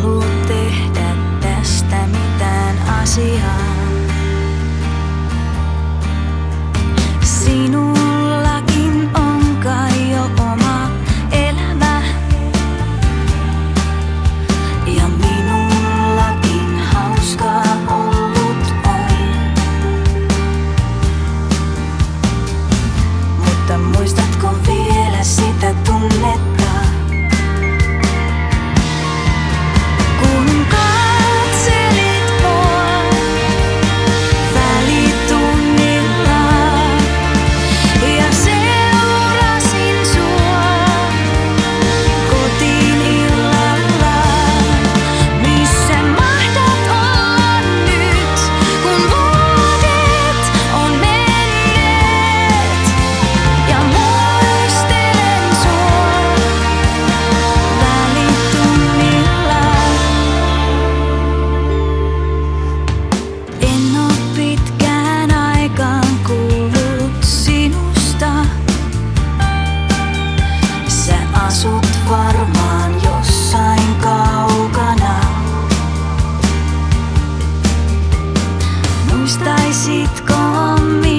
halua tehdä tästä mitään asiaa. muistaisitko on